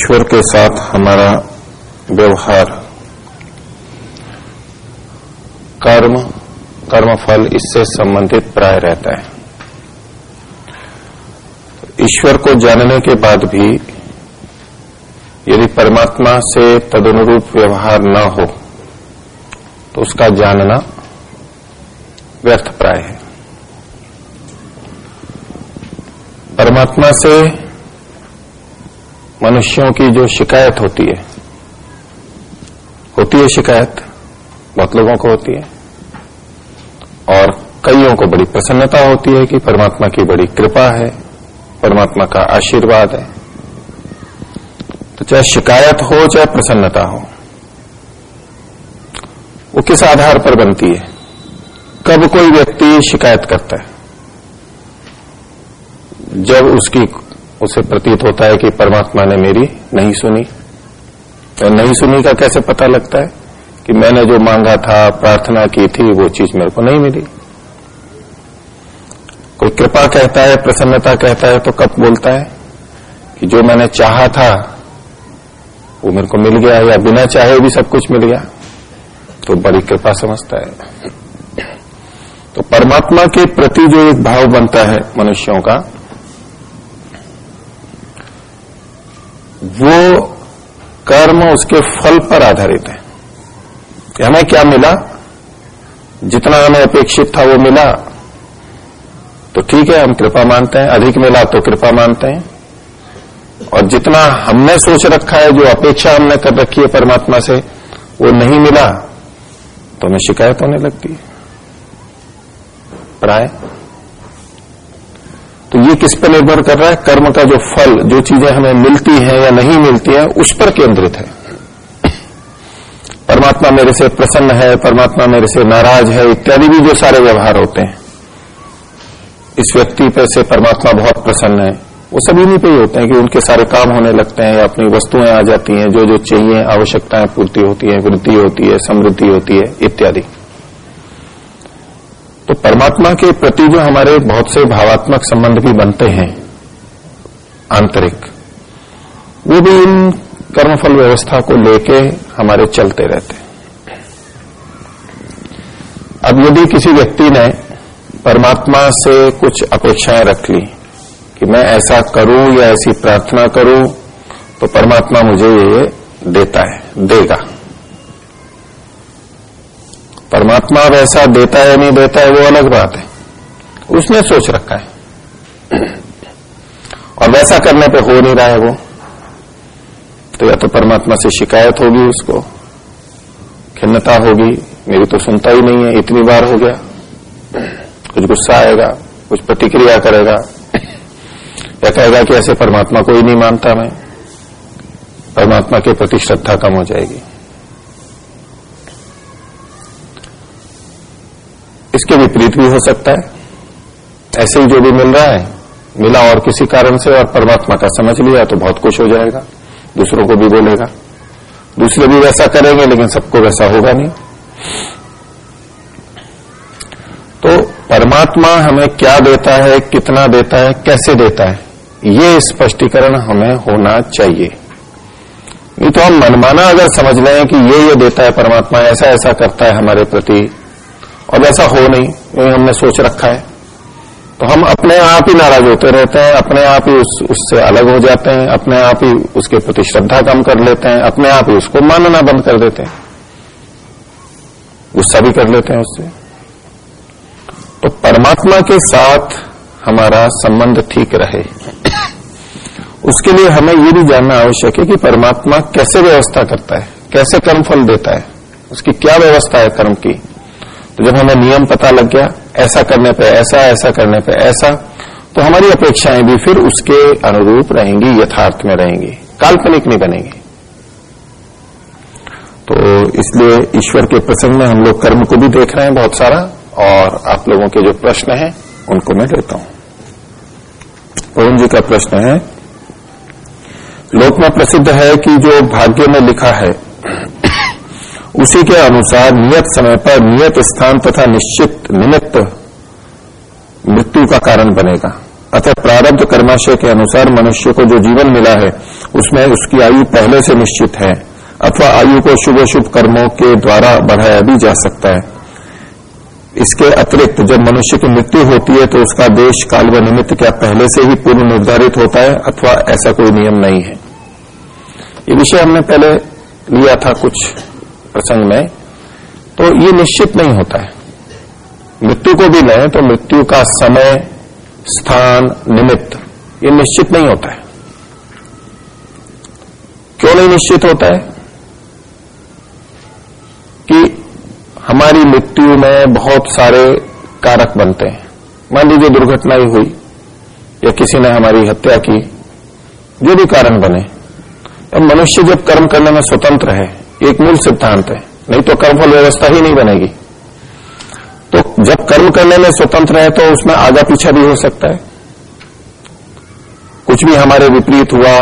ईश्वर के साथ हमारा व्यवहार, कर्म, कर्मफल इससे संबंधित प्राय रहता है। ईश्वर को जानने के बाद भी यदि परमात्मा से तदनुरूप व्यवहार न हो तो उसका जानना व्यर्थ प्राय है। परमात्मा से मनुष्यों की जो शिकायत होती है होती है शिकायत, बहुत लोगों को होती है। और कईयों को बड़ी प्रसन्नता होती है कि परमात्मा की बड़ी कृपा है, परमात्मा का आशीर्वाद है। तो चाहे शिकायत हो, चाहे प्रसन्नता हो, वो किस आधार पर बनती है? कब कोई व्यक्ति शिकायत करता है? जब उसकी उसे प्रतीत होता है कि परमात्मा ने मेरी नहीं सुनी। तो नहीं सुनी का कैसे पता लगता है कि मैंने जो मांगा था, प्रार्थना की थी, वो चीज़ मेरे को नहीं मिली? कोई कृपा कहता है, प्रसन्नता कहता है तो कब बोलता है कि जो मैंने चाहा था, वो मेरे को मिल गया या बिना चाहे भी सब कुछ मिल गया? तो बड़ी कृपा समझता है। तो परमात्मा के प्रति जो एक भाव बनता है मनुष्यों का वो कर्म उसके फल पर आधारित है। कि हमें क्या मिला? जितना हमें अपेक्षित था वो मिला। तो ठीक है, हम कृपा मानते हैं। अधिक मिला तो कृपा मानते हैं। और जितना हमने सोच रखा है, जो अपेक्षा हमने कर रखी है परमात्मा से, वो नहीं मिला तो हमें शिकायत होने लगती है। प्राय। तो ये किस पर निर्भर कर रहा है? कर्म का जो फल, जो चीज़ें हमें मिलती हैं या नहीं मिलती हैं, उस पर केंद्रित है। परमात्मा मेरे से प्रसन्न है, परमात्मा मेरे से नाराज़ है, इत्यादि भी जो सारे व्यवहार होते हैं। इस व्यक्ति पर से परमात्मा बहुत प्रसन्न है। वो सभी नहीं पे ही होते हैं कि उनके सारे काम होने लगते हैं अपनी वस्तुएँ आ जाती हैं जो जो चाहिए, आवश्यकताएँ पूर्ति होती है, वृद्धि होती है, समृद्धि होती है, इत्यादि। तो परमात्मा के प्रति जो हमारे बहुत से भावात्मक संबंध भी बनते हैं, आंतरिक, वो भी इन कर्मफल व्यवस्था को लेके हमारे चलते रहते हैं। अब यदि किसी व्यक्ति ने परमात्मा से कुछ अपेक्षाएँ रख ली कि मैं ऐसा करूँ या ऐसी प्रार्थना करूँ तो परमात्मा मुझे ये देता है, देगा। परमात्मा वैसा देता है, नहीं देता है, वो अलग बात है। उसने सोच रखा है। और वैसा करने पे हो नहीं रहा है वो। तो या तो परमात्मा से शिकायत होगी उसको, खिन्नता होगी, मेरी तो सुनता ही नहीं है, इतनी बार हो गया। कुछ गुस्सा आएगा, कुछ प्रतिक्रिया करेगा। या कहेगा कि ऐसे परमात्मा को ही नहीं मानता मैं। परमात्मा के प्रति श्रद्धा कम हो जाएगी। इसके विपरीत भी हो सकता है। ऐसे ही जो भी मिल रहा है, मिला और किसी कारण से और परमात्मा का समझ लिया तो बहुत कुछ हो जाएगा, दूसरों को भी बोलेगा। दूसरे भी वैसा करेंगे, लेकिन सबको वैसा होगा नहीं। तो परमात्मा हमें क्या देता है, कितना देता है, कैसे देता है, ये स्पष्टीकरण हमें होना चाहिए। नहीं तो हम मनमाना अगर समझ लें कि ये ये देता है परमात्मा ऐसा ऐसा करता है हमारे प्रति और ऐसा हो नहीं, ये हमने सोच रखा है। तो हम अपने आप ही नाराज़ होते रहते हैं, अपने आप ही उस, उससे अलग हो जाते हैं, अपने आप ही उसके प्रति श्रद्धा कम कर लेते हैं, अपने आप ही उसको मानना बंद कर देते हैं। गुस्सा भी कर लेते हैं उससे। तो परमात्मा के साथ हमारा संबंध ठीक रहे। उसके लिए हमें ये भी जानना आवश्यक है कि परमात्मा कैसे व्यवस्था करता है, कैसे कर्म फल देता है, उसकी क्या व्यवस्था है कर्म की। तो जब हमें नियम पता लग गया, ऐसा करने पे, ऐसा ऐसा करने पे, ऐसा तो हमारी अपेक्षाएँ भी फिर उसके अनुरूप रहेंगी, यथार्थ में रहेंगी, काल्पनिक नहीं बनेगी। तो इसलिए ईश्वर के प्रसंग में हम लोग कर्म को भी देख रहे हैं बहुत सारा, और आप लोगों के जो प्रश्न हैं, उनको मैं लेता हूँ। पवन जी का प्रश्न है, लोक में प्रसिद्ध है कि जो भाग्य में लिखा है उसी के अनुसार नियत समय पर नियत स्थान तथा निश्चित निमित्त मृत्यु का कारण बनेगा। अतः प्रारब्ध कर्माशय के अनुसार मनुष्य को जो जीवन मिला है, उसमें उसकी आयु पहले से निश्चित है, अथवा आयु को शुभ शुभ कर्मों के द्वारा बढ़ाया भी जा सकता है। इसके अतिरिक्त जब मनुष्य की मृत्यु होती है तो उसका देश काल व निमित्त क्या पहले से ही पूर्व निर्धारित होता है, अथवा ऐसा कोई नियम नहीं है। ये विषय हमने पहले लिया था कुछ। प्रसंग में तो ये निश्चित नहीं होता है। मृत्यु को भी लें तो मृत्यु का समय, स्थान, निमित्त, ये निश्चित नहीं होता है। क्यों नहीं निश्चित होता है? कि हमारी मृत्यु में बहुत सारे कारक बनते हैं। मान लीजिए दुर्घटना ही हुई, या किसी ने हमारी हत्या की, जो भी कारण बने। अब मनुष्य जब कर्म करने में स्वतंत्र है एक मूल सिद्धांत है। नहीं तो कर्मफल व्यवस्था ही नहीं बनेगी। तो जब कर्म करने में स्वतंत्र है तो उसमें आगा पीछा भी हो सकता है। कुछ भी हमारे विपरीत हुआ,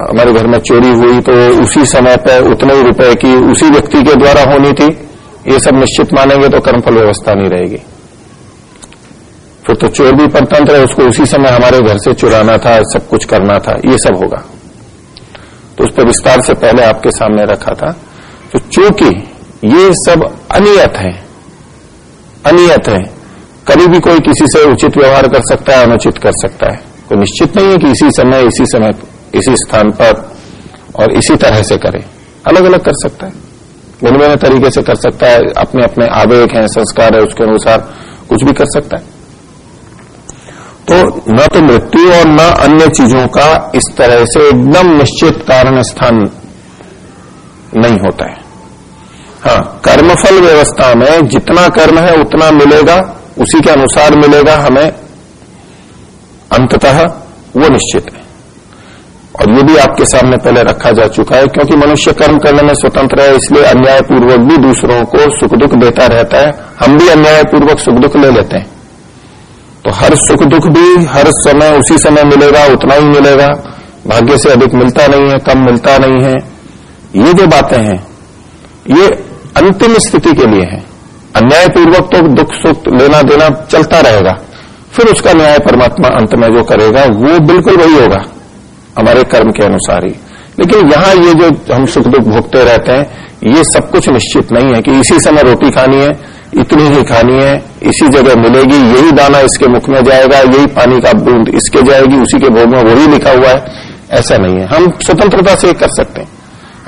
हमारे घर में चोरी हुई तो उसी समय पर उतने ही रुपए की उसी व्यक्ति के द्वारा होनी थी। ये सब निश्चित मानेंगे तो कर्मफल व्यवस्था नहीं रहेगी। फिर तो चोर भी परतंत्र है, उसको उसी समय हमारे घर से चुराना था, सब कुछ करना था। ये सब होगा। तो उस पर विस्तार से पहले आपके सामने रखा था। तो चूँकि ये सब अनियत है अनियत है, कभी भी कोई किसी से उचित व्यवहार कर सकता है, अनुचित कर सकता है। कोई निश्चित नहीं है कि इसी समय इसी समय, इसी स्थान पर और इसी तरह से करे। अलग अलग कर सकता है। भिन्न भिन्न तरीके से कर सकता है अपने अपने आवेग हैं, संस्कार है, उसके अनुसार कुछ भी कर सकता है। तो न तो मृत्यु और न अन्य चीज़ों का इस तरह से एकदम निश्चित कारण स्थान नहीं होता है। हाँ। कर्मफल व्यवस्था में जितना कर्म है, उतना मिलेगा, उसी के अनुसार मिलेगा हमें। अंततः वो निश्चित है। और ये भी आपके सामने पहले रखा जा चुका है, क्योंकि मनुष्य कर्म करने में स्वतंत्र है, इसलिए अन्यायपूर्वक भी दूसरों को सुख दुख देता रहता है। हम भी अन्यायपूर्वक सुख दुख ले लेते हैं। तो हर सुख दुख भी हर समय, उसी समय मिलेगा, उतना ही मिलेगा। भाग्य से अधिक मिलता नहीं है, कम मिलता नहीं है। ये जो बातें हैं, ये अंतिम स्थिति के लिए है। अन्यायपूर्वक तो दुख सुख लेना देना चलता रहेगा। फिर उसका न्याय परमात्मा अंत में जो करेगा, वो बिल्कुल वही होगा, हमारे कर्म के अनुसार ही। लेकिन यहाँ ये जो हम सुख दुख भोगते रहते हैं, ये सब कुछ निश्चित नहीं है कि इसी समय रोटी खानी है, इतनी ही खानी है, इसी जगह मिलेगी, यही दाना इसके मुख में जाएगा, यही पानी का बूंद इसके जाएगी, उसी के भोग में वही लिखा हुआ है। ऐसा नहीं है। हम स्वतंत्रता से कर सकते हैं।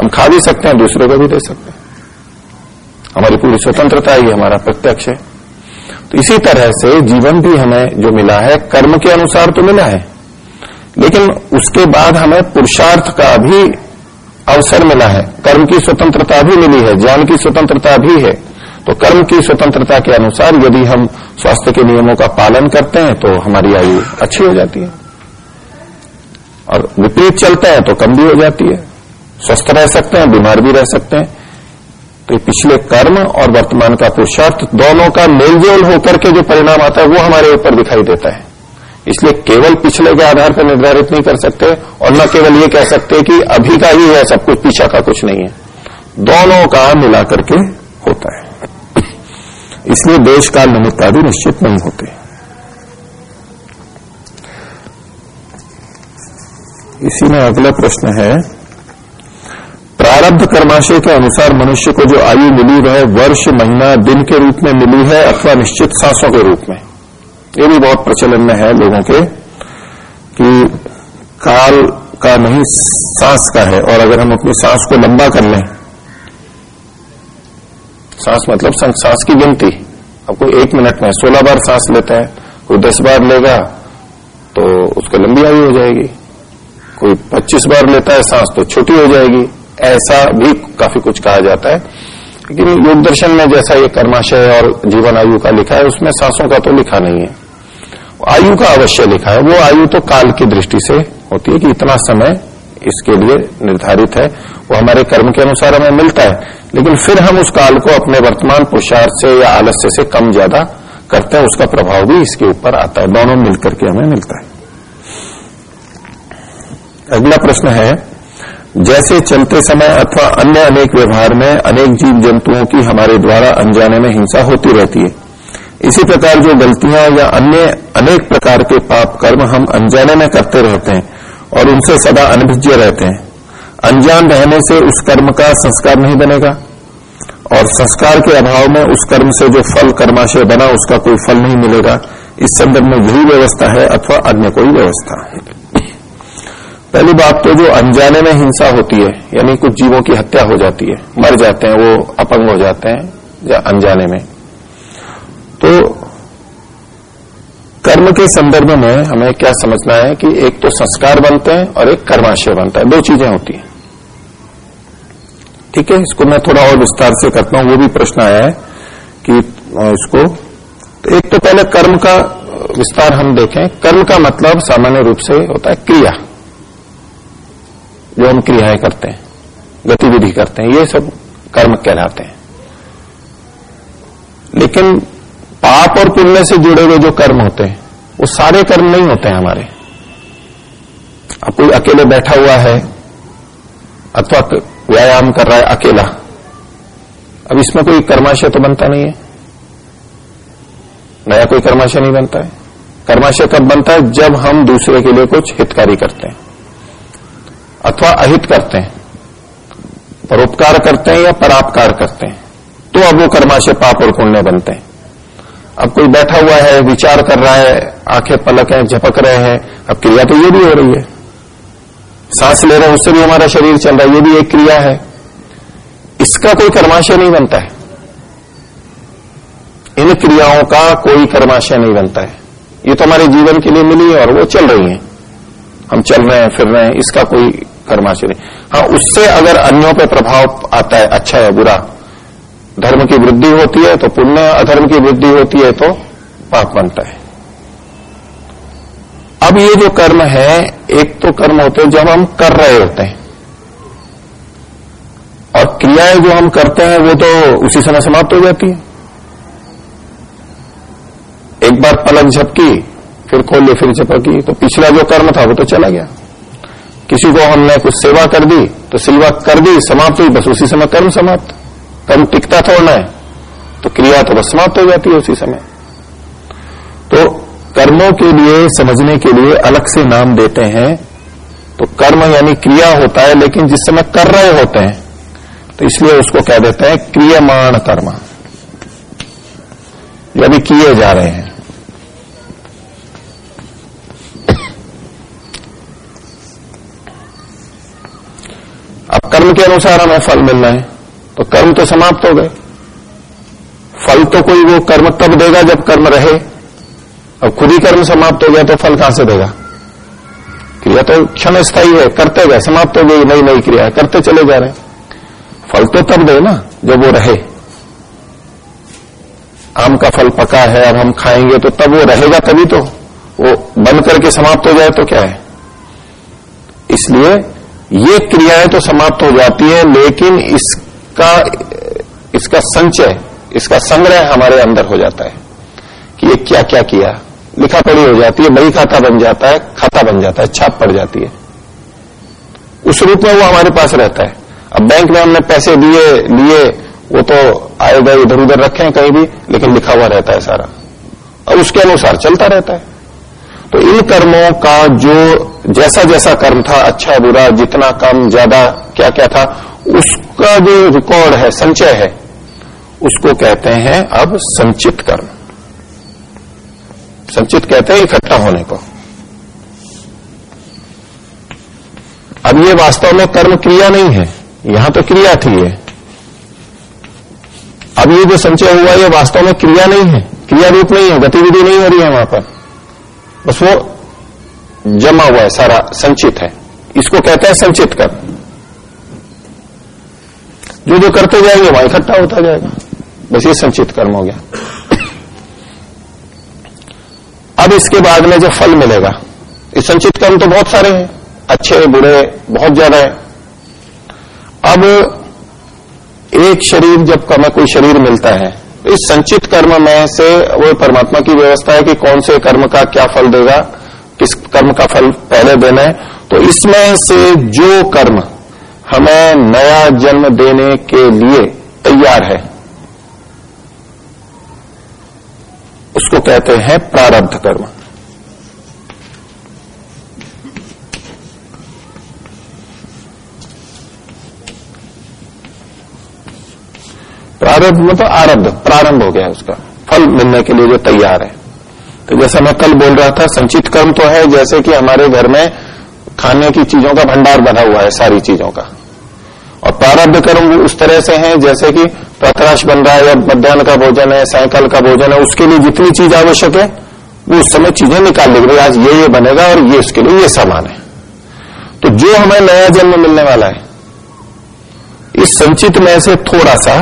हम खा भी सकते हैं, दूसरे को भी दे सकते हैं। हमारी पूरी स्वतंत्रता ही हमारा प्रत्यक्ष है। तो इसी तरह से जीवन भी हमें जो मिला है, कर्म के अनुसार तो मिला है। लेकिन उसके बाद हमें पुरुषार्थ का भी अवसर मिला है। कर्म की स्वतंत्रता भी मिली है, ज्ञान की स्वतंत्रता भी है। तो कर्म की स्वतंत्रता के अनुसार यदि हम स्वास्थ्य के नियमों का पालन करते हैं तो हमारी आयु अच्छी हो जाती है। और विपरीत चलते हैं तो कम भी हो जाती है। स्वस्थ रह सकते हैं, बीमार भी रह सकते हैं। तो पिछले कर्म और वर्तमान का पुरुषार्थ दोनों का मेलजोल होकर के जो परिणाम आता है, वो हमारे ऊपर दिखाई देता है। इसलिए केवल पिछले के आधार पर निर्धारित नहीं कर सकते और न केवल ये कह सकते कि अभी का ही है, सब कुछ पीछा का कुछ नहीं है। दोनों का मिला करके होता है। इसलिए देश का निमित्त आदि निश्चित नहीं होते। इसी में अगला प्रश्न है प्रारब्ध कर्माशय के अनुसार मनुष्य को जो आयु मिली वह वर्ष, महीना, दिन के रूप में मिली है अथवा निश्चित सांसों के रूप में। ये भी बहुत प्रचलन में है लोगों के कि काल का नहीं, सांस का है। और अगर हम अपनी सांस को लंबा कर लें, सांस मतलब सांस की गिनती। अब कोई एक मिनट में सोलह बार सांस लेता है, कोई दस बार लेगा तो उसको लंबी आयु हो जाएगी। कोई पच्चीस बार लेता है, सांस तो छोटी हो जाएगी। ऐसा भी काफ़ी कुछ कहा जाता है। लेकिन योग दर्शन में जैसा ये कर्माशय और जीवन आयु का लिखा है, उसमें सांसों का तो लिखा नहीं है। आयु का अवश्य लिखा है। वो आयु तो काल की दृष्टि से होती है कि इतना समय इसके लिए निर्धारित है। वो हमारे कर्म के अनुसार हमें मिलता है। लेकिन फिर हम उस काल को अपने वर्तमान पुरुषार्थ से या आलस्य से कम ज़्यादा करते हैं, उसका प्रभाव भी इसके ऊपर आता है। दोनों मिलकर के हमें मिलता है। अगला प्रश्न है जैसे चलते समय अथवा अन्य अनेक व्यवहार में अनेक जीव जंतुओं की हमारे द्वारा अनजाने में हिंसा होती रहती है। इसी प्रकार जो गलतियाँ या अन्य अनेक प्रकार के पाप कर्म हम अनजाने में करते रहते हैं और उनसे सदा अनभिज्य रहते हैं। अनजान रहने से उस कर्म का संस्कार नहीं बनेगा और संस्कार के अभाव में उस कर्म से जो फल कर्माशय बना उसका कोई फल नहीं मिलेगा। इस संदर्भ में यही व्यवस्था है अथवा अन्य कोई व्यवस्था पहली बात तो जो अनजाने में हिंसा होती है, यानी कुछ जीवों की हत्या हो जाती है, मर जाते हैं, वो अपंग हो जाते हैं, या अनजाने में। तो कर्म के संदर्भ में हमें क्या समझना है कि एक तो संस्कार बनते हैं और एक कर्माशय बनता है, दो चीज़ें होती हैं। ठीक है, इसको मैं थोड़ा और विस्तार से करता हूँ, वो भी प्रश्न आया है कि इसको। तो एक तो पहले कर्म का विस्तार हम देखें। कर्म का मतलब सामान्य रूप से होता है क्रिया। हम क्रियाएँ करते हैं, गतिविधि करते हैं, ये सब कर्म कहलाते हैं। लेकिन पाप और पुण्य से जुड़े हुए जो कर्म होते हैं, वो सारे कर्म नहीं होते हैं हमारे। अब कोई अकेले बैठा हुआ है, अथवा व्यायाम कर रहा है अकेला, अब इसमें कोई कर्माशय तो बनता नहीं है। नया कोई कर्माशय नहीं बनता है। कर्माशय कब बनता है? जब हम दूसरे के लिए कुछ हितकारी करते हैं। अथवा अहित करते हैं, परोपकार करते हैं या परापकार करते हैं तो अब वो कर्माशय पाप और पुण्य बनते हैं। अब कोई बैठा हुआ है, विचार कर रहा है, आँखें पलक है, झपक रहे हैं, अब क्रिया तो ये भी हो रही है। सांस ले रहे हैं, उससे भी हमारा शरीर चल रहा है, ये भी एक क्रिया है। इसका कोई कर्माशय नहीं बनता है। इन क्रियाओं का कोई कर्माशय नहीं बनता है। ये तो हमारे जीवन के लिए मिली है और वो चल रही है। हम चल रहे हैं, फिर रहे हैं, इसका कोई कर्माशय नहीं हाँ उससे अगर अन्यों पर प्रभाव आता है अच्छा है, बुरा, धर्म की वृद्धि होती है तो पुण्य, अधर्म की वृद्धि होती है तो पाप बनता है। अब ये जो कर्म है, एक तो कर्म होते हैं जब हम कर रहे होते हैं। और क्रियाएँ जो हम करते हैं, वो तो उसी समय समाप्त हो जाती है। एक बार पलक झपकी, फिर खोल फिर झपकी तो पिछला जो कर्म था, वो तो चला गया। किसी को हमने कुछ सेवा कर दी तो सेवा कर दी, समाप्त हुई, बस उसी समय कर्म समाप्त। कर्म टिकता थोड़ा है तो क्रिया तो बस समाप्त हो जाती है उसी समय। तो कर्मों के लिए, समझने के लिए अलग से नाम देते हैं। तो कर्म यानी क्रिया होता है, लेकिन जिस समय कर रहे होते हैं तो इसलिए उसको कह देते हैं क्रियमाण कर्म। अभी किए जा रहे हैं अब के अनुसार हमें फल मिलना है। तो कर्म तो समाप्त हो गए। फल तो कोई वो कर्म तब देगा जब कर्म रहे। अब खुद ही कर्म समाप्त हो गया तो फल कहाँ से देगा? क्रिया तो क्षण स्थायी है, करते गए, समाप्त हो गई नई नई क्रिया, करते चले जा रहे। फल तो तब दे ना, जब वो रहे। आम का फल पका है, अब हम खाएँगे तो तब वो रहेगा तभी तो। वो बंद करके समाप्त हो जाए तो क्या है? इसलिए ये क्रियाएँ तो समाप्त हो जाती है, लेकिन इसका इसका संचय, इसका संग्रह हमारे अंदर हो जाता है कि ये क्या क्या। किया लिखा पढ़ी हो जाती है बही खाता बन जाता है, खाता बन जाता है, छाप पड़ जाती है। उस रूप में वो हमारे पास रहता है। अब बैंक में हमने पैसे दिए, लिए, वो तो आए गए इधर उधर रखे हैं कहीं भी, लेकिन लिखा हुआ रहता है सारा। और उसके अनुसार चलता रहता है। तो इन कर्मों का जो जैसा जैसा कर्म था अच्छा बुरा, जितना कम, ज़्यादा क्या क्या था, उसका जो रिकॉर्ड है, संचय है, उसको कहते हैं अब संचित कर्म। संचित कहते हैं इकट्ठा होने को। अब ये वास्तव में कर्म क्रिया नहीं है, यहाँ तो क्रिया थी ये। अब ये जो संचय हुआ, ये वास्तव में क्रिया नहीं है, क्रिया रूप नहीं है, गतिविधि नहीं हो रही है वहाँ पर। बस वो जमा हुआ है, सारा संचित है। इसको कहते हैं संचित कर्म जो जो करते जाएँगे, वहाँ इकट्ठा होता जाएगा। बस ये संचित कर्म हो गया। अब इसके बाद में जो फल मिलेगा, इस संचित कर्म तो बहुत सारे हैं। अच्छे बुरे बहुत ज़्यादा है। अब एक शरीर, जब हमें कोई शरीर मिलता है तो इस संचित कर्म में से वो परमात्मा की व्यवस्था है कि कौन से कर्म का क्या फल देगा। किस कर्म का फल पहले देना है तो इसमें से जो कर्म हमें नया जन्म देने के लिए तैयार है, उसको कहते हैं प्रारब्ध कर्म। प्रारब्ध मतलब आरब्ध, प्रारंभ हो गया उसका, फल मिलने के लिए जो तैयार है। तो जैसा मैं कल बोल रहा था, संचित कर्म तो है, जैसे कि हमारे घर में खाने की चीज़ों का भंडार बना हुआ है, सारी चीज़ों का। और प्रारब्ध कर्म उस तरह से है, जैसे कि प्रतराश बन रहा है, या मध्यान्ह का भोजन है, सायकाल का भोजन है, उसके लिए जितनी चीज़ आवश्यक है, वो उस समय चीज़ें निकाल लेगी। आज ये ये बनेगा और ये उसके लिए ये सामान है। तो जो हमें नया जन्म मिलने वाला है, इस संचित में से थोड़ा सा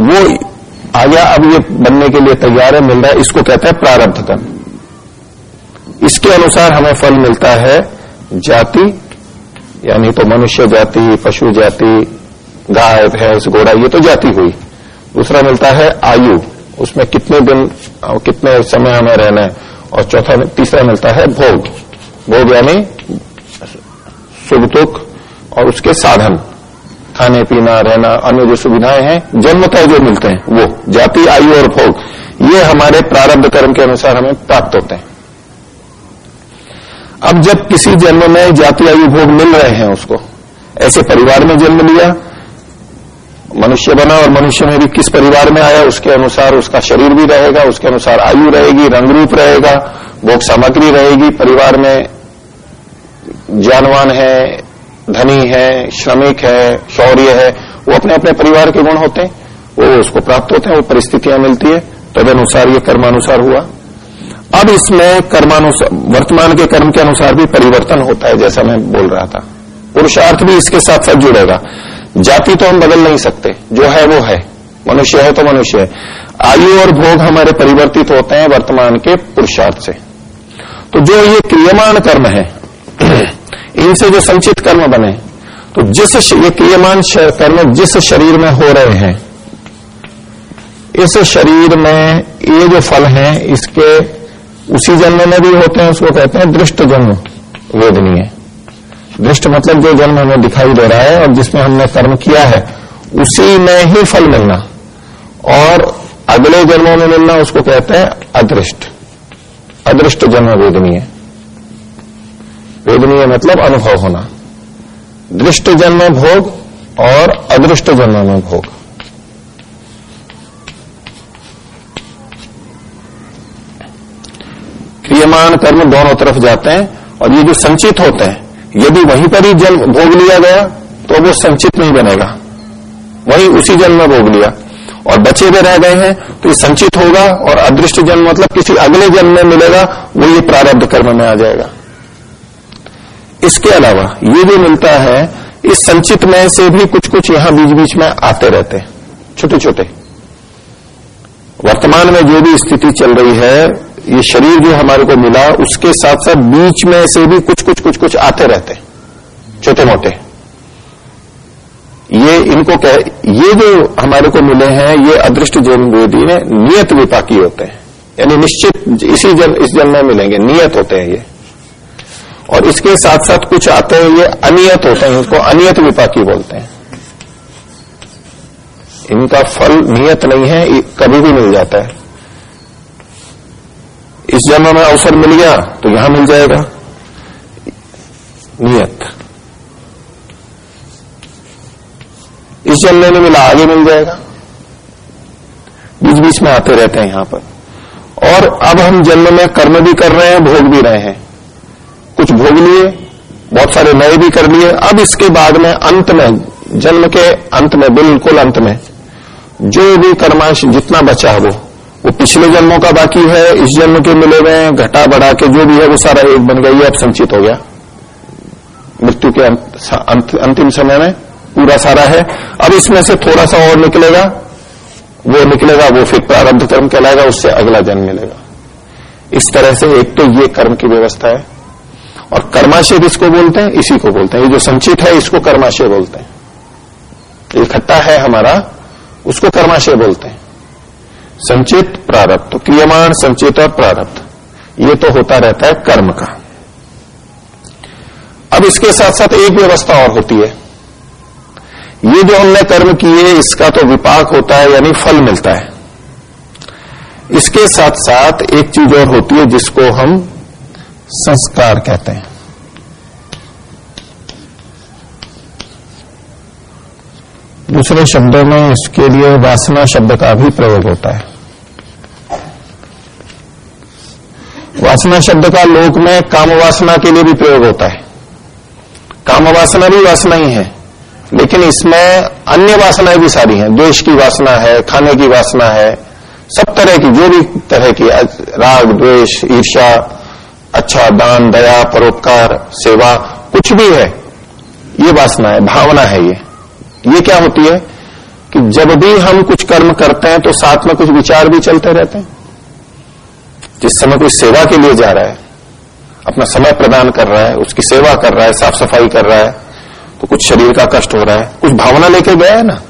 वो आ गया अब ये बनने के लिए तैयार है, मिल रहा है। इसको कहते हैं प्रारब्ध कर्म इसके अनुसार हमें फल मिलता है, जाति, यानी तो मनुष्य जाति, पशु जाति, गाय, भैंस, घोड़ा, ये तो जाति हुई। दूसरा मिलता है आयु। उसमें कितने दिन, कितने समय हमें रहना है? और चौथा, तीसरा मिलता है भोग। भोग यानी सुख दुख और उसके साधन। खाने पीना, रहना, अन्य जो सुविधाएँ हैं जन्मतः जो मिलते हैं, वो, जाति, आयु और भोग, ये हमारे प्रारब्ध कर्म के अनुसार हमें प्राप्त होते हैं। अब जब किसी जन्म में जाति, आयु, भोग मिल रहे हैं उसको, ऐसे परिवार में जन्म लिया, मनुष्य बना और मनुष्य में भी किस परिवार में आया, उसके अनुसार उसका शरीर भी रहेगा, उसके अनुसार आयु रहेगी रंग रूप रहेगा, भोग सामग्री रहेगी, परिवार में जानवान है धनी है, श्रमिक है, शौर्य है, वो अपने अपने परिवार के गुण होते हैं। वो उसको प्राप्त होते हैं, वो परिस्थितियाँ मिलती है। तदनुसार ये कर्मानुसार हुआ। अब इसमें कर्मानुसार, वर्तमान के कर्म के अनुसार भी परिवर्तन होता है, जैसा मैं बोल रहा था। पुरुषार्थ भी इसके साथ साथ जुड़ेगा। जाति तो हम बदल नहीं सकते। जो है, वो है। मनुष्य है तो मनुष्य है। आयु और भोग हमारे परिवर्तित होते हैं वर्तमान के पुरुषार्थ से। तो जो ये क्रियमान कर्म है इनसे जो संचित कर्म बने तो जिस ये क्रियमान कर्म जिस शरीर में हो रहे हैं, इस शरीर में ये जो फल हैं, इसके उसी जन्म में भी होते हैं, उसको कहते हैं दृष्ट जन्म, वेदनीय। दृष्ट मतलब जो जन्म हमें दिखाई दे रहा है और जिसमें हमने कर्म किया है, उसी में ही फल मिलना। और अगले जन्मों में मिलना, उसको कहते हैं अदृष्ट। अदृष्ट जन्म वेदनीय। वेदनीय मतलब अनुभव होना। दृष्ट जन्म भोग और अदृष्ट जन्म में भोग। क्रियमान कर्म दोनों तरफ़ जाते हैं और ये जो संचित होते हैं यदि वहीं पर ही जन्म भोग लिया गया तो वो संचित नहीं बनेगा। वहीं उसी जन्म में भोग लिया। और बचे हुए रह गए हैं तो ये संचित होगा और अदृष्ट जन्म मतलब किसी अगले जन्म में मिलेगा, वो ये प्रारब्ध कर्म में आ जाएगा। इसके अलावा ये जो मिलता है, इस संचित में से भी कुछ कुछ यहाँ बीच बीच में आते रहते हैं छोटे छोटे वर्तमान में जो भी स्थिति चल रही है, ये शरीर जो हमारे को मिला, उसके साथ साथ बीच में से भी कुछ कुछ कुछ कुछ आते रहते हैं छोटे मोटे ये इनको कह, ये जो हमारे को मिले हैं, ये अदृष्ट जन्म वेदी में नियत विपाकी होते हैं, यानी निश्चित इसी जन, इस जन्म में मिलेंगे, नियत होते हैं ये। और इसके साथ साथ कुछ आते हैं, ये अनियत होते हैं, इसको अनियत विपाकी बोलते हैं। इनका फल नियत नहीं है कभी भी मिल जाता है। इस जन्म में अवसर मिल गया तो यहाँ मिल जाएगा। नियत। इस जन्म में मिला, आगे मिल जाएगा। बीच बीच में आते रहते हैं यहाँ पर। और अब हम जन्म में कर्म भी कर रहे हैं, भोग भी रहे हैं। कुछ भोग लिए बहुत सारे नए भी कर लिए। अब इसके बाद में अंत में जन्म के अंत में बिल्कुल अंत में जो भी कर्मांश जितना बचा है वो वो पिछले जन्मों का बाकी है इस जन्म के मिले हुए घटा बढ़ा के जो भी है वो सारा एक बन गई है अब संचित हो गया। मृत्यु के अंत, अंतिम समय में पूरा सारा है। अब इसमें से थोड़ा सा और निकलेगा वो निकलेगा वो फिर प्रारब्ध कर्म कहलाएगा उससे अगला जन्म मिलेगा। इस तरह से एक तो ये कर्म की व्यवस्था है। और कर्माशय किसको बोलते हैं, इसी को बोलते हैं। ये जो संचित है, इसको कर्माशय बोलते हैं। इकट्ठा है हमारा, उसको कर्माशय बोलते हैं। संचित प्रारब्ध तो क्रियमाण संचित और प्रारब्ध, ये तो होता रहता है कर्म का। अब इसके साथ साथ एक व्यवस्था और होती है। ये जो हमने कर्म किए, इसका तो विपाक होता है, यानी फल मिलता है। इसके साथ साथ एक चीज़ और होती है, जिसको हम संस्कार कहते हैं। दूसरे शब्दों में इसके लिए वासना शब्द का भी प्रयोग होता है। वासना शब्द का लोक में काम वासना के लिए भी प्रयोग होता है। काम वासना भी वासना ही है, लेकिन इसमें अन्य वासनाएँ भी सारी हैं। द्वेश की वासना है, खाने की वासना है, सब तरह की, जो भी तरह की, राग, द्वेष ईर्षा अच्छा दान, दया, परोपकार, सेवा, कुछ भी है, ये वासना है, भावना है ये। ये क्या होती है कि जब भी हम कुछ कर्म करते हैं तो साथ में कुछ विचार भी चलते रहते हैं। जिस समय कोई सेवा के लिए जा रहा है, अपना समय प्रदान कर रहा है, उसकी सेवा कर रहा है साफ़ सफ़ाई कर रहा है तो कुछ शरीर का कष्ट हो रहा है, कुछ भावना लेके गया है ना।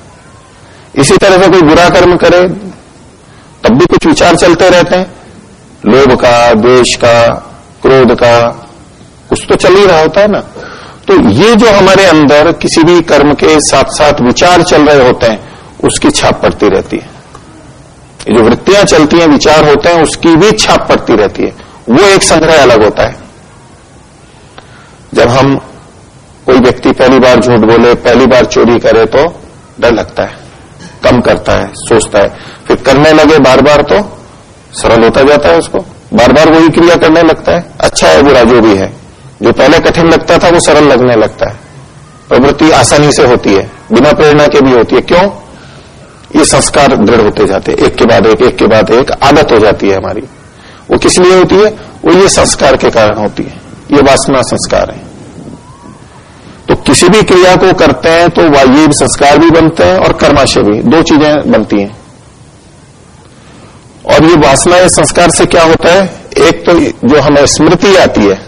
इसी तरह से कोई बुरा कर्म करे, तब भी कुछ विचार चलते रहते हैं। लोभ का, द्वेष का क्रोध का, कुछ तो चल ही रहा होता है ना। तो ये जो हमारे अंदर किसी भी कर्म के साथ साथ विचार चल रहे होते हैं, उसकी छाप पड़ती रहती है। ये जो वृत्तियाँ चलती हैं, विचार होते हैं, उसकी भी छाप पड़ती रहती है। वो एक संग्रह अलग होता है। जब हम कोई व्यक्ति पहली बार झूठ बोले, पहली बार चोरी करे तो डर लगता है, कम करता है, सोचता है। फिर करने लगे बार बार तो सरल होता जाता है उसको। बार बार वही क्रिया करने लगता है। अच्छा है, बुरा जो भी है। जो पहले कठिन लगता था, वो सरल लगने लगता है। प्रवृत्ति आसानी से होती है, बिना प्रेरणा के भी होती है। क्यों? ये संस्कार दृढ़ होते जाते हैं। एक के बाद एक एक के बाद एक आदत हो जाती है हमारी। वो किस लिए होती है? वो ये संस्कार के कारण होती है। ये वासना संस्कार है। तो किसी भी क्रिया को करते हैं तो ये संस्कार भी बनते हैं और कर्माशय भी। दो चीज़ें बनती हैं। और ये वासना, या संस्कार से क्या होता है? एक तो जो हमें स्मृति आती है,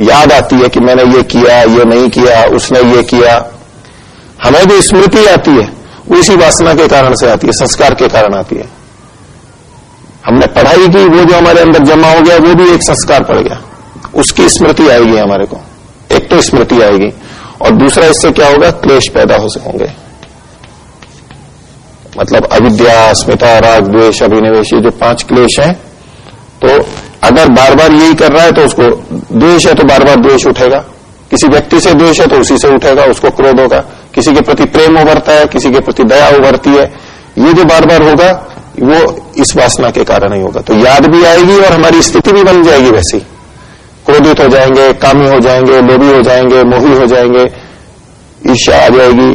याद आती है कि मैंने ये किया, ये नहीं किया, उसने ये किया, हमें जो स्मृति आती है, वो इसी वासना के कारण से आती है, संस्कार के कारण आती है। हमने पढ़ाई की, वो जो हमारे अंदर जमा हो गया, वो भी एक संस्कार पड़ गया। उसकी स्मृति आएगी हमारे को, एक तो स्मृति आएगी, और दूसरा इससे क्या होगा? क्लेश पैदा हो होंगे मतलब अविद्या, अस्मिता, राग, द्वेष, अभिनिवेश, ये जो पाँच क्लेश हैं तो अगर बार बार यही कर रहा है तो उसको द्वेष है तो बार बार द्वेष उठेगा। किसी व्यक्ति से द्वेष है तो उसी से उठेगा, उसको क्रोध होगा। किसी के प्रति प्रेम उभरता है, किसी के प्रति दया उभरती है, ये जो बार बार होगा, वो इस वासना के कारण ही होगा। तो याद भी आएगी और हमारी स्थिति भी बन जाएगी वैसी। क्रोधित हो जाएँगे, कामी हो जाएँगे, लोभी हो जाएँगे मोही हो जाएँगे ईर्षा आ जाएगी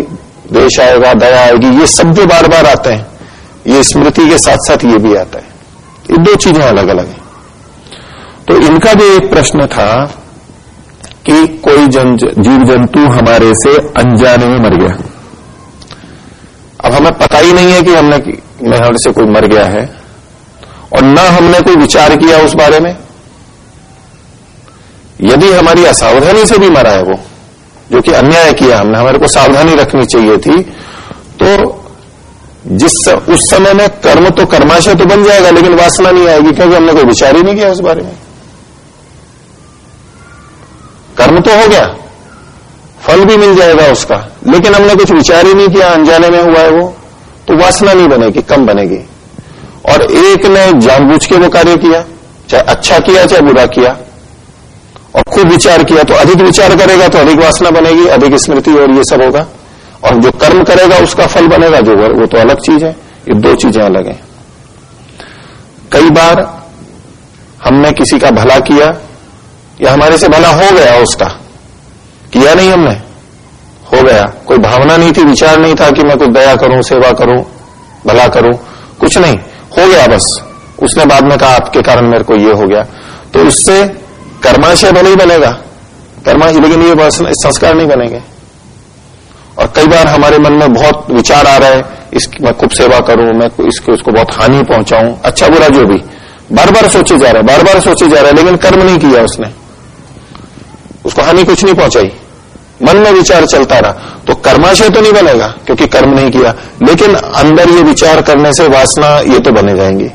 द्वेष आएगा, दया आएगी, ये सब जो बार बार आते हैं। ये स्मृति के साथ साथ ये भी आता है। ये दो चीज़ें अलग अलग हैं। तो इनका जो एक प्रश्न था कि कोई जन जीव जंतु हमारे से अनजाने में मर गया। अब हमें पता ही नहीं है कि हमने मेहर से कोई मर गया है, और न हमने कोई विचार किया उस बारे में। यदि हमारी असावधानी से भी मरा है वो जो कि अन्याय किया हमने, हमारे को सावधानी रखनी चाहिए थी। तो जिस उस समय में कर्म तो कर्माशय तो बन जाएगा, लेकिन वासना नहीं आएगी, क्योंकि हमने कोई विचार ही नहीं किया उस बारे में। कर्म तो हो गया, फल भी मिल जाएगा उसका, लेकिन हमने कुछ विचार ही नहीं किया, अनजाने में हुआ है वो तो वासना नहीं बनेगी, कम बनेगी। और एक ने जानबूझ के वो कार्य किया, चाहे अच्छा किया, चाहे बुरा किया। और खूब विचार किया तो अधिक विचार करेगा तो अधिक वासना बनेगी, अधिक स्मृति और ये सब होगा। और जो कर्म करेगा, उसका फल बनेगा, जो वो तो अलग चीज़ है, ये दो चीज़ें अलग हैं। कई बार हमने किसी का भला किया, या हमारे से भला हो गया उसका। किया नहीं हमने। हो गया। कोई भावना नहीं थी, विचार नहीं था कि मैं कुछ दया करूँ, सेवा करूँ, भला करूँ। कुछ नहीं। हो गया बस। उसने बाद में कहा, आपके कारण मेरे को ये हो गया। तो उससे कर्माशय भले ही बनेगा। कर्मा लेकिन ये संस्कार नहीं बनेंगे। और कई बार हमारे मन में बहुत विचार आ रहा है इसकी मैं खूब सेवा करूँ, मैं इसको, उसको बहुत हानि पहुंचाऊं अच्छा बुरा जो भी। बार बार सोचे जा रहा है बार बार सोचे जा रहा है, लेकिन कर्म नहीं किया उसने। उसको हानि कुछ नहीं पहुंचाई। मन में विचार चलता रहा। तो कर्माशय तो नहीं बनेगा, क्योंकि कर्म नहीं किया। लेकिन अंदर ये विचार करने से वासना, ये तो बने जाएँगी।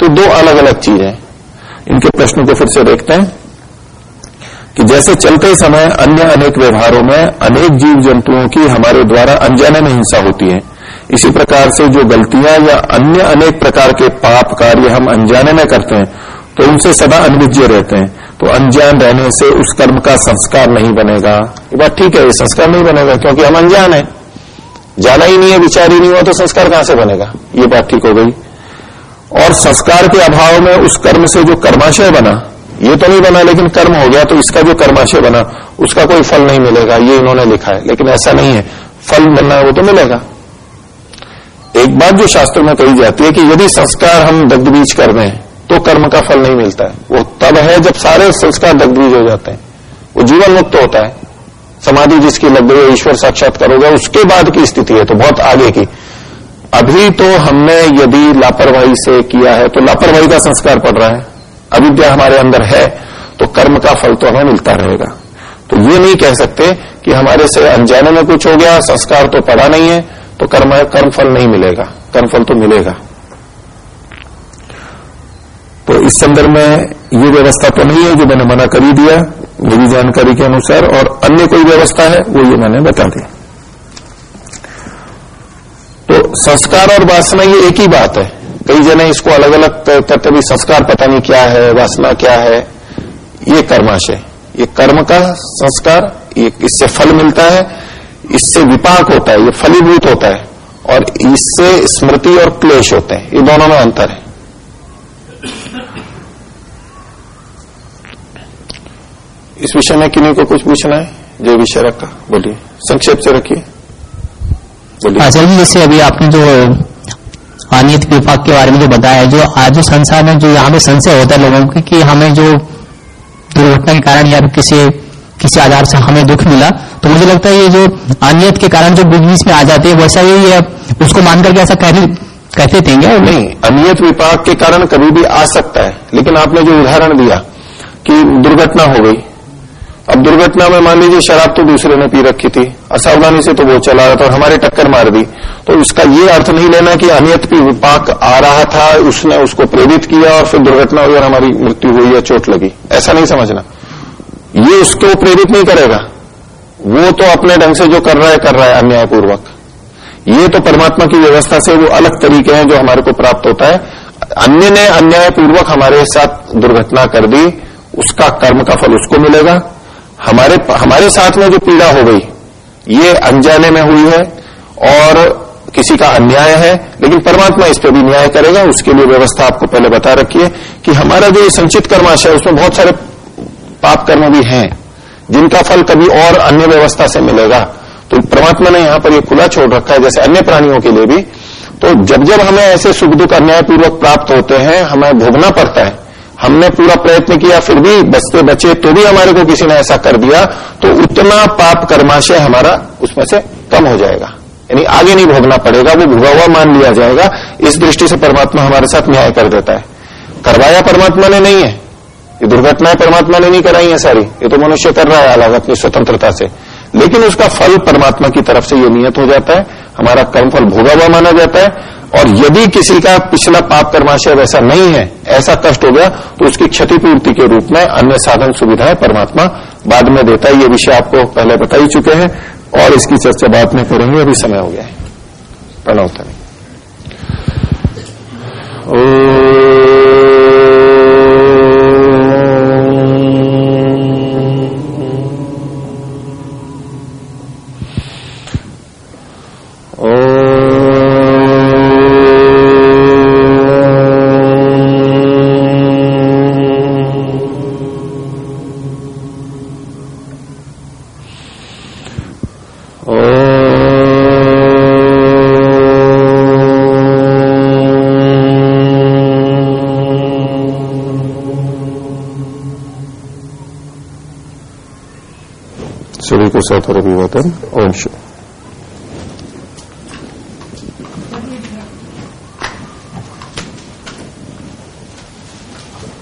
तो दो अलग अलग चीज़ इनके प्रश्न को फिर से देखते हैं कि जैसे चलते समय अन्य अनेक व्यवहारों में अनेक जीव जंतुओं की हमारे द्वारा अनजाने में हिंसा होती है। इसी प्रकार से जो गलतियाँ या अन्य अनेक प्रकार के पाप कार्य हम अनजाने में करते हैं तो उनसे सदा अनविज्य रहते हैं। तो अनजान रहने से उस कर्म का संस्कार नहीं बनेगा। ये बात ठीक है, ये संस्कार नहीं बनेगा क्योंकि हम अनजान है। जाना ही नहीं है, विचार ही नहीं हुआ तो संस्कार कहाँ से बनेगा? ये बात ठीक हो गई। और संस्कार के अभाव में उस कर्म से जो कर्माशय बना, ये तो नहीं बना, लेकिन कर्म हो गया तो इसका जो कर्माशय बना, उसका कोई फल नहीं मिलेगा, ये इन्होंने लिखा है। लेकिन ऐसा नहीं है। फल मिलना है, वो तो मिलेगा। एक बात जो शास्त्र में कही जाती है कि यदि संस्कार हम दग्धबीज कर दें तो कर्म का फल नहीं मिलता है। वो तब है जब सारे संस्कार दग्धबीज हो जाते हैं। वो जीवन मुक्त होता है। समाधि जिसकी लग गई, ईश्वर साक्षात करोगे, उसके बाद की स्थिति है तो बहुत आगे की। अभी तो हमने यदि लापरवाही से किया है तो लापरवाही का संस्कार पड़ रहा है। अविद्या हमारे अंदर है तो कर्म का फल तो हमें मिलता रहेगा। तो ये नहीं कह सकते कि हमारे से अनजाने में कुछ हो गया, संस्कार तो पड़ा नहीं है तो कर्म कर्म फल नहीं मिलेगा। कर्म फल तो मिलेगा। तो इस संदर्भ में ये व्यवस्था तो नहीं है जो मैंने मना कर ही दिया, मेरी जानकारी के अनुसार, और अन्य कोई व्यवस्था है, वो ये मैंने बता दी तो संस्कार और वासना ये एक ही बात है। कई जने इसको अलग अलग करते भी संस्कार पता नहीं क्या है, वासना क्या है? ये कर्माशय ये कर्म का संस्कार, ये इससे फल मिलता है, इससे विपाक होता है, ये फलीभूत होता है, और इससे स्मृति और क्लेश होते हैं। ये दोनों में अंतर है। इस विषय में किन्हीं को कुछ पूछना है? जो विषय रखा। बोलिए। संक्षेप से रखिए। आचार्य जी जैसे अभी आपने जो अनियत विभाग के बारे में जो बताया जो आज जो संसार में जो यहाँ पे संशय होता है लोगों की कि हमें जो दुर्घटना के कारण या किसी किसी आधार से हमें दुख मिला तो मुझे लगता है ये जो अनियत के कारण जो बिज़नेस में आ जाते हैं वैसा ही है उसको मान करके ऐसा कहते कहते थे क्या? नहीं अनियत विपाक के कारण कभी भी आ सकता है लेकिन आपने जो उदाहरण दिया कि दुर्घटना हो गई अब दुर्घटना में मान लीजिए शराब तो दूसरे ने पी रखी थी, असावधानी से तो वो चला रहा था और हमारे टक्कर मार दी। तो उसका ये अर्थ नहीं लेना कि अनियत की विपाक आ रहा था, उसने उसको प्रेरित किया और फिर दुर्घटना हुई और हमारी मृत्यु हुई या चोट लगी। ऐसा नहीं समझना। ये उसको प्रेरित नहीं करेगा। वो तो अपने ढंग से जो कर रहा है, कर रहा है अन्यायपूर्वक। ये तो परमात्मा की व्यवस्था से वो अलग तरीके हैं जो हमारे को प्राप्त होता है। अन्य ने अन्यायपूर्वक हमारे साथ दुर्घटना कर दी, उसका कर्म का फल उसको मिलेगा। हमारे हमारे साथ में जो पीड़ा हो गई, ये अनजाने में हुई है और किसी का अन्याय है, लेकिन परमात्मा इस पर भी न्याय करेगा, उसके लिए व्यवस्था आपको पहले बता रखी है कि हमारा जो संचित कर्माशय है, उसमें बहुत सारे पाप कर्म भी हैं, जिनका फल कभी और अन्य व्यवस्था से मिलेगा। तो परमात्मा ने यहाँ पर यह खुला छोड़ रखा है, जैसे अन्य प्राणियों के लिए भी। तो जब जब हमें ऐसे सुख दुख अन्यायपूर्वक प्राप्त होते हैं, हमें भोगना पड़ता है हमने पूरा प्रयत्न किया, फिर भी बचते बचे तो भी हमारे को किसी ने ऐसा कर दिया तो उतना पाप कर्माशय हमारा उसमें से कम हो जाएगा। यानी आगे नहीं भोगना पड़ेगा, वो भुगा हुआ मान लिया जाएगा। इस दृष्टि से परमात्मा हमारे साथ न्याय कर देता है। करवाया परमात्मा ने नहीं है। ये दुर्घटनाएँ परमात्मा ने नहीं कराई है सारी। ये तो मनुष्य कर रहा है अलग अपनी स्वतंत्रता से। लेकिन उसका फल परमात्मा की तरफ़ से ये नियत हो जाता है, हमारा कर्म फल भोगा हुआ माना जाता है, और यदि किसी का पिछला पाप कर्माशय वैसा नहीं है, ऐसा कष्ट हो गया तो उसकी क्षतिपूर्ति के रूप में अन्य साधन सुविधाएँ परमात्मा बाद में देता है। ये विषय आपको पहले बता ही चुके हैं, और इसकी चर्चा बाद में करेंगे। अभी समय हो गया है। प्रणव सभी को सौतर अभिवादन ओम शुभ